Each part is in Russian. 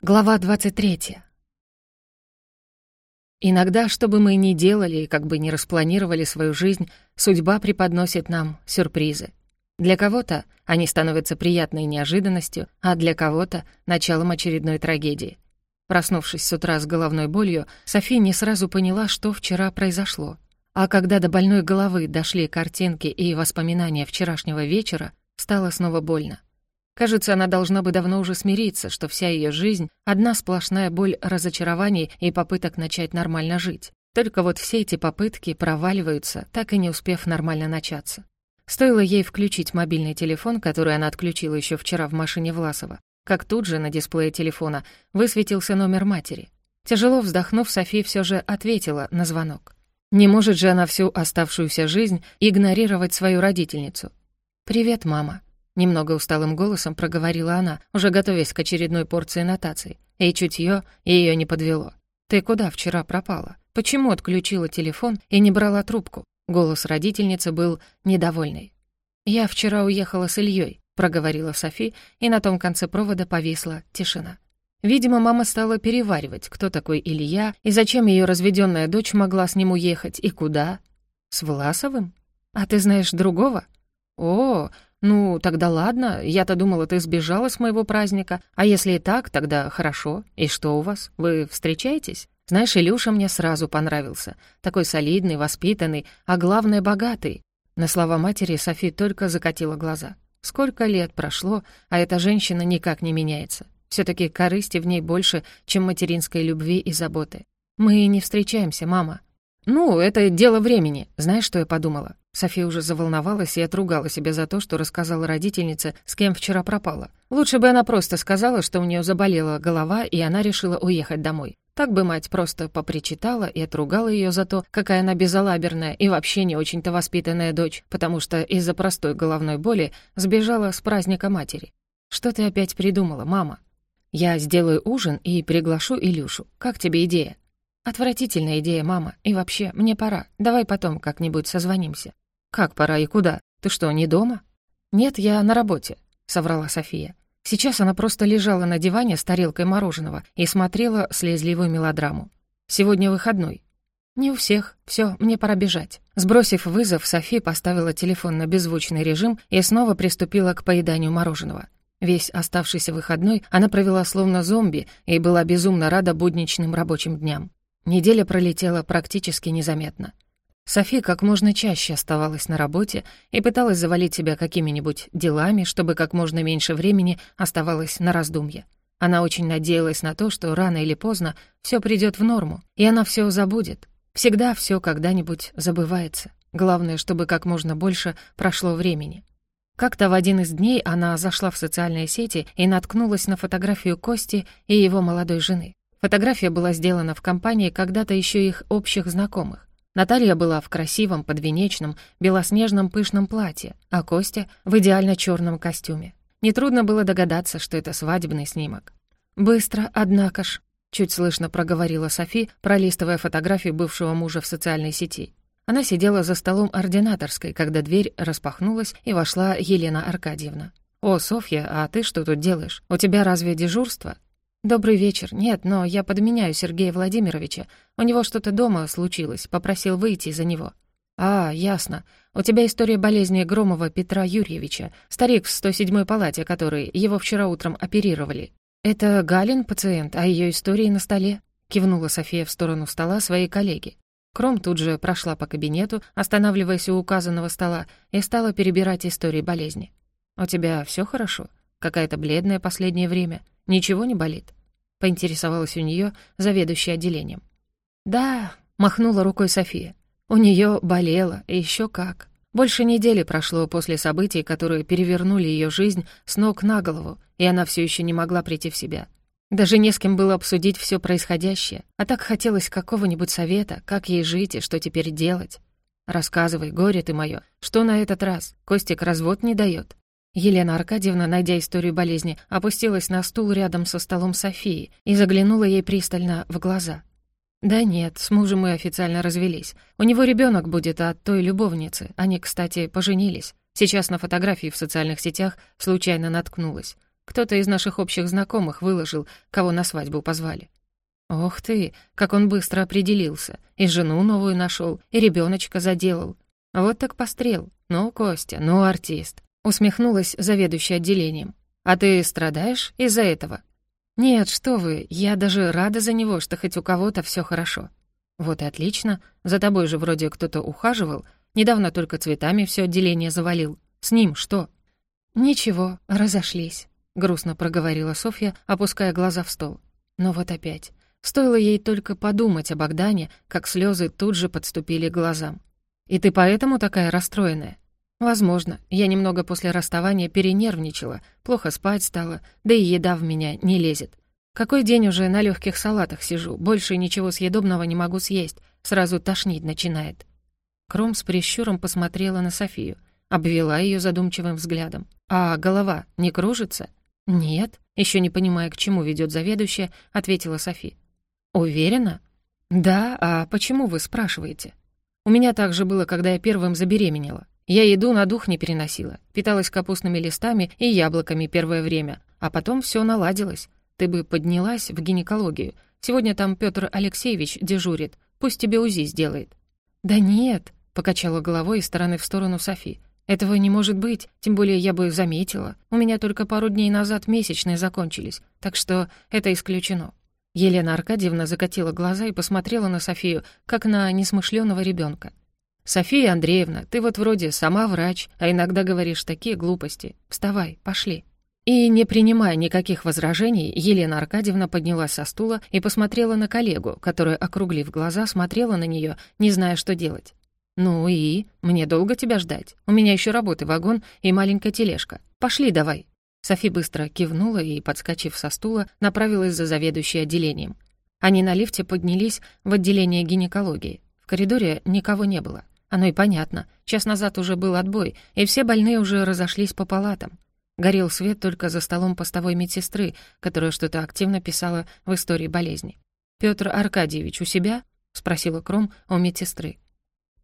Глава 23. Иногда, что бы мы ни делали и как бы ни распланировали свою жизнь, судьба преподносит нам сюрпризы. Для кого-то они становятся приятной неожиданностью, а для кого-то — началом очередной трагедии. Проснувшись с утра с головной болью, София не сразу поняла, что вчера произошло. А когда до больной головы дошли картинки и воспоминания вчерашнего вечера, стало снова больно. Кажется, она должна бы давно уже смириться, что вся ее жизнь — одна сплошная боль разочарований и попыток начать нормально жить. Только вот все эти попытки проваливаются, так и не успев нормально начаться. Стоило ей включить мобильный телефон, который она отключила еще вчера в машине Власова, как тут же на дисплее телефона высветился номер матери. Тяжело вздохнув, София все же ответила на звонок. Не может же она всю оставшуюся жизнь игнорировать свою родительницу. «Привет, мама», Немного усталым голосом проговорила она, уже готовясь к очередной порции нотаций. И чутье ее не подвело. «Ты куда вчера пропала? Почему отключила телефон и не брала трубку?» Голос родительницы был недовольный. «Я вчера уехала с Ильей», — проговорила Софи, и на том конце провода повисла тишина. Видимо, мама стала переваривать, кто такой Илья и зачем ее разведенная дочь могла с ним уехать и куда. «С Власовым? А ты знаешь другого?» «О, «Ну, тогда ладно, я-то думала, ты сбежала с моего праздника. А если и так, тогда хорошо. И что у вас? Вы встречаетесь?» Знаешь, Илюша мне сразу понравился. Такой солидный, воспитанный, а главное, богатый. На слова матери Софи только закатила глаза. Сколько лет прошло, а эта женщина никак не меняется. все таки корысти в ней больше, чем материнской любви и заботы. «Мы не встречаемся, мама». «Ну, это дело времени. Знаешь, что я подумала? София уже заволновалась и отругала себя за то, что рассказала родительнице, с кем вчера пропала. Лучше бы она просто сказала, что у нее заболела голова, и она решила уехать домой. Так бы мать просто попричитала и отругала ее за то, какая она безалаберная и вообще не очень-то воспитанная дочь, потому что из-за простой головной боли сбежала с праздника матери. «Что ты опять придумала, мама?» «Я сделаю ужин и приглашу Илюшу. Как тебе идея?» «Отвратительная идея, мама. И вообще, мне пора. Давай потом как-нибудь созвонимся». «Как пора и куда? Ты что, не дома?» «Нет, я на работе», — соврала София. Сейчас она просто лежала на диване с тарелкой мороженого и смотрела слезливую мелодраму. «Сегодня выходной». «Не у всех. Все, мне пора бежать». Сбросив вызов, София поставила телефон на беззвучный режим и снова приступила к поеданию мороженого. Весь оставшийся выходной она провела словно зомби и была безумно рада будничным рабочим дням. Неделя пролетела практически незаметно. Софи как можно чаще оставалась на работе и пыталась завалить себя какими-нибудь делами, чтобы как можно меньше времени оставалось на раздумье. Она очень надеялась на то, что рано или поздно все придет в норму, и она все забудет. Всегда все когда-нибудь забывается. Главное, чтобы как можно больше прошло времени. Как-то в один из дней она зашла в социальные сети и наткнулась на фотографию Кости и его молодой жены. Фотография была сделана в компании когда-то еще их общих знакомых. Наталья была в красивом, подвенечном, белоснежном пышном платье, а Костя — в идеально черном костюме. Нетрудно было догадаться, что это свадебный снимок. «Быстро, однако ж», — чуть слышно проговорила Софи, пролистывая фотографию бывшего мужа в социальной сети. Она сидела за столом ординаторской, когда дверь распахнулась, и вошла Елена Аркадьевна. «О, Софья, а ты что тут делаешь? У тебя разве дежурство?» «Добрый вечер. Нет, но я подменяю Сергея Владимировича. У него что-то дома случилось, попросил выйти за него». «А, ясно. У тебя история болезни Громова Петра Юрьевича, старик в 107-й палате, который его вчера утром оперировали. Это Галин пациент, а ее истории на столе?» Кивнула София в сторону стола своей коллеги. Кром тут же прошла по кабинету, останавливаясь у указанного стола, и стала перебирать истории болезни. «У тебя все хорошо? Какая-то бледная последнее время?» «Ничего не болит?» — поинтересовалась у нее заведующая отделением. «Да», — махнула рукой София. «У нее болело, и еще как. Больше недели прошло после событий, которые перевернули ее жизнь с ног на голову, и она все еще не могла прийти в себя. Даже не с кем было обсудить все происходящее, а так хотелось какого-нибудь совета, как ей жить и что теперь делать. Рассказывай, горе ты мое, что на этот раз? Костик развод не дает. Елена Аркадьевна, найдя историю болезни, опустилась на стул рядом со столом Софии и заглянула ей пристально в глаза. «Да нет, с мужем мы официально развелись. У него ребенок будет от той любовницы. Они, кстати, поженились. Сейчас на фотографии в социальных сетях случайно наткнулась. Кто-то из наших общих знакомых выложил, кого на свадьбу позвали. Ох ты, как он быстро определился. И жену новую нашел, и ребеночка заделал. Вот так пострел. Ну, Костя, ну, артист. Усмехнулась заведующая отделением. А ты страдаешь из-за этого? Нет, что вы, я даже рада за него, что хоть у кого-то все хорошо. Вот и отлично. За тобой же вроде кто-то ухаживал. Недавно только цветами все отделение завалил. С ним что? Ничего, разошлись. Грустно проговорила Софья, опуская глаза в стол. Но вот опять. Стоило ей только подумать о Богдане, как слезы тут же подступили к глазам. «И ты поэтому такая расстроенная?» «Возможно. Я немного после расставания перенервничала, плохо спать стала, да и еда в меня не лезет. Какой день уже на легких салатах сижу, больше ничего съедобного не могу съесть, сразу тошнить начинает». Кром с прищуром посмотрела на Софию, обвела ее задумчивым взглядом. «А голова не кружится?» «Нет», еще не понимая, к чему ведет заведующая, ответила Софи. «Уверена?» «Да, а почему вы спрашиваете?» «У меня так же было, когда я первым забеременела. Я еду на дух не переносила, питалась капустными листами и яблоками первое время, а потом все наладилось. Ты бы поднялась в гинекологию. Сегодня там Петр Алексеевич дежурит, пусть тебе УЗИ сделает». «Да нет», — покачала головой из стороны в сторону Софи. «Этого не может быть, тем более я бы заметила. У меня только пару дней назад месячные закончились, так что это исключено. Елена Аркадьевна закатила глаза и посмотрела на Софию, как на несмышленого ребенка. «София Андреевна, ты вот вроде сама врач, а иногда говоришь такие глупости. Вставай, пошли». И, не принимая никаких возражений, Елена Аркадьевна поднялась со стула и посмотрела на коллегу, которая, округлив глаза, смотрела на нее, не зная, что делать. «Ну и? Мне долго тебя ждать? У меня еще работы вагон и маленькая тележка. Пошли давай». Софи быстро кивнула и, подскочив со стула, направилась за заведующей отделением. Они на лифте поднялись в отделение гинекологии. В коридоре никого не было. Оно и понятно. Час назад уже был отбой, и все больные уже разошлись по палатам. Горел свет только за столом постовой медсестры, которая что-то активно писала в истории болезни. «Пётр Аркадьевич у себя?» — спросила Кром у медсестры.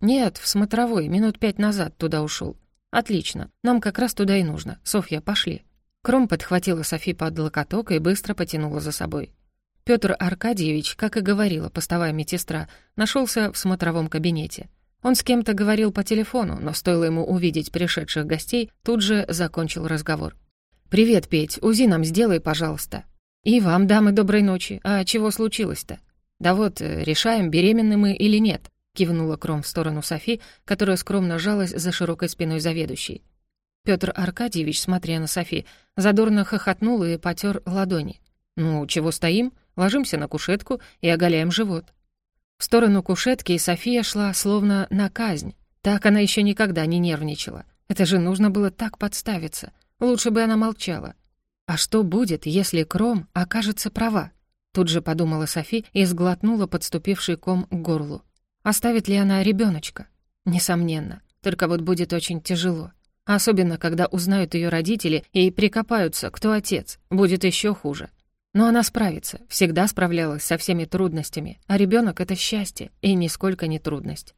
«Нет, в смотровой, минут пять назад туда ушел. «Отлично, нам как раз туда и нужно. Софья, пошли». Кром подхватила Софи под локоток и быстро потянула за собой. Пётр Аркадьевич, как и говорила постовая медсестра, нашелся в смотровом кабинете. Он с кем-то говорил по телефону, но стоило ему увидеть пришедших гостей, тут же закончил разговор. «Привет, Петь, УЗИ нам сделай, пожалуйста». «И вам, дамы, доброй ночи. А чего случилось-то?» «Да вот, э, решаем, беременны мы или нет», — кивнула Кром в сторону Софи, которая скромно жалась за широкой спиной заведующей. Петр Аркадьевич, смотря на Софи, задорно хохотнул и потер ладони. «Ну, чего стоим? Ложимся на кушетку и оголяем живот». В сторону кушетки София шла словно на казнь. Так она еще никогда не нервничала. Это же нужно было так подставиться. Лучше бы она молчала. А что будет, если Кром окажется права? Тут же подумала Софи и сглотнула подступивший ком к горлу. Оставит ли она ребеночка? Несомненно. Только вот будет очень тяжело. Особенно, когда узнают ее родители и прикопаются, кто отец. Будет еще хуже. Но она справится, всегда справлялась со всеми трудностями, а ребенок это счастье и нисколько не трудность.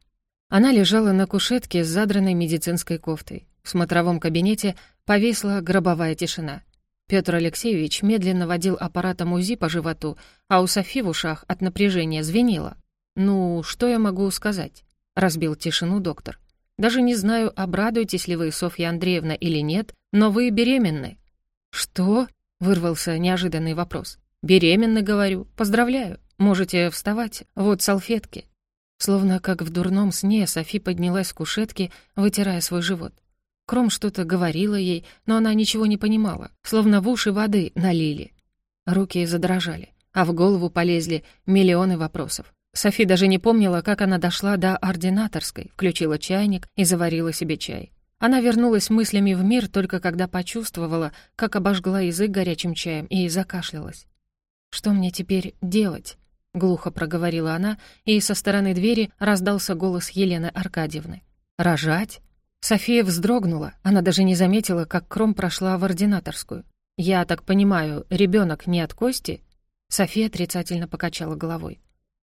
Она лежала на кушетке с задранной медицинской кофтой. В смотровом кабинете повисла гробовая тишина. Петр Алексеевич медленно водил аппаратом УЗИ по животу, а у Софи в ушах от напряжения звенело. «Ну, что я могу сказать?» — разбил тишину доктор. Даже не знаю, обрадуетесь ли вы, Софья Андреевна, или нет, но вы беременны». «Что?» — вырвался неожиданный вопрос. «Беременны, говорю. Поздравляю. Можете вставать. Вот салфетки». Словно как в дурном сне Софи поднялась с кушетки, вытирая свой живот. Кром что-то говорила ей, но она ничего не понимала, словно в уши воды налили. Руки задрожали, а в голову полезли миллионы вопросов. Софи даже не помнила, как она дошла до ординаторской, включила чайник и заварила себе чай. Она вернулась мыслями в мир только когда почувствовала, как обожгла язык горячим чаем и закашлялась. «Что мне теперь делать?» — глухо проговорила она, и со стороны двери раздался голос Елены Аркадьевны. «Рожать?» София вздрогнула, она даже не заметила, как Кром прошла в ординаторскую. «Я так понимаю, ребенок не от Кости?» София отрицательно покачала головой.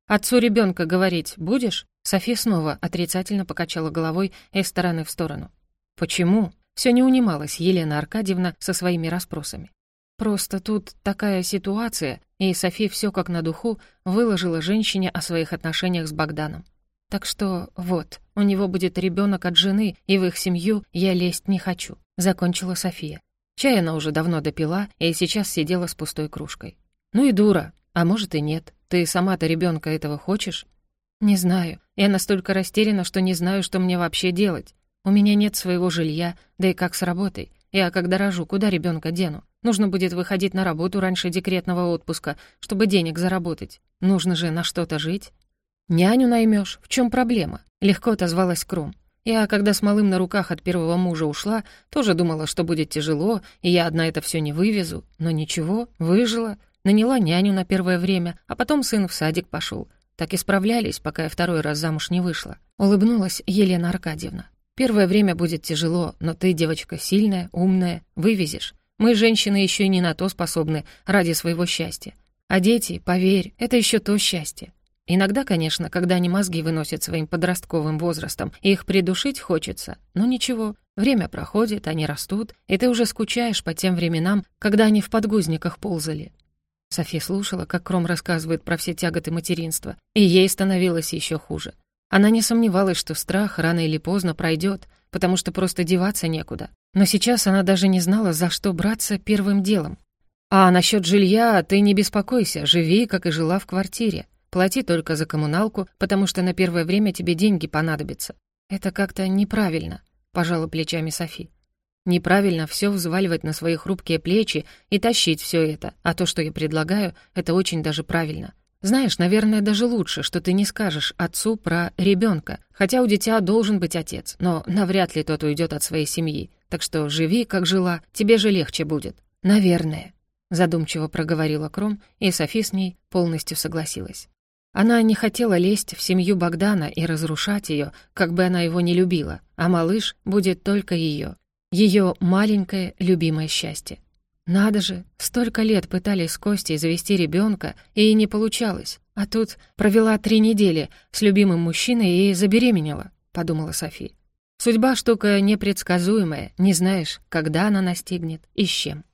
«Отцу ребенка говорить будешь?» София снова отрицательно покачала головой из стороны в сторону. «Почему?» Все не унималась Елена Аркадьевна со своими расспросами. Просто тут такая ситуация, и Софи все как на духу выложила женщине о своих отношениях с Богданом. Так что вот, у него будет ребенок от жены, и в их семью я лезть не хочу», — закончила София. Чай она уже давно допила и сейчас сидела с пустой кружкой. «Ну и дура. А может и нет. Ты сама-то ребенка этого хочешь?» «Не знаю. Я настолько растеряна, что не знаю, что мне вообще делать. У меня нет своего жилья, да и как с работой. Я, когда рожу, куда ребенка дену? Нужно будет выходить на работу раньше декретного отпуска, чтобы денег заработать. Нужно же на что-то жить. Няню наймешь. В чем проблема? Легко отозвалась Кром. Я, когда с малым на руках от первого мужа ушла, тоже думала, что будет тяжело, и я одна это все не вывезу. Но ничего, выжила. Наняла няню на первое время, а потом сын в садик пошел. Так и справлялись, пока я второй раз замуж не вышла. Улыбнулась Елена Аркадьевна. Первое время будет тяжело, но ты, девочка, сильная, умная, вывезешь. Мы, женщины, еще и не на то способны ради своего счастья. А дети, поверь, это еще то счастье. Иногда, конечно, когда они мозги выносят своим подростковым возрастом, их придушить хочется, но ничего, время проходит, они растут, и ты уже скучаешь по тем временам, когда они в подгузниках ползали. София слушала, как Кром рассказывает про все тяготы материнства, и ей становилось еще хуже. Она не сомневалась, что страх рано или поздно пройдет, потому что просто деваться некуда. Но сейчас она даже не знала, за что браться первым делом. «А насчет жилья ты не беспокойся, живи, как и жила в квартире. Плати только за коммуналку, потому что на первое время тебе деньги понадобятся». «Это как-то неправильно», — пожала плечами Софи. «Неправильно все взваливать на свои хрупкие плечи и тащить все это, а то, что я предлагаю, это очень даже правильно. Знаешь, наверное, даже лучше, что ты не скажешь отцу про ребенка, хотя у дитя должен быть отец, но навряд ли тот уйдет от своей семьи. Так что живи, как жила, тебе же легче будет. Наверное, задумчиво проговорила Кром, и Софи с ней полностью согласилась. Она не хотела лезть в семью Богдана и разрушать ее, как бы она его не любила, а малыш будет только ее, ее маленькое любимое счастье. Надо же, столько лет пытались с Костей завести ребенка, и не получалось. А тут провела три недели с любимым мужчиной и забеременела, подумала Софи. Судьба штука непредсказуемая, не знаешь, когда она настигнет и с чем.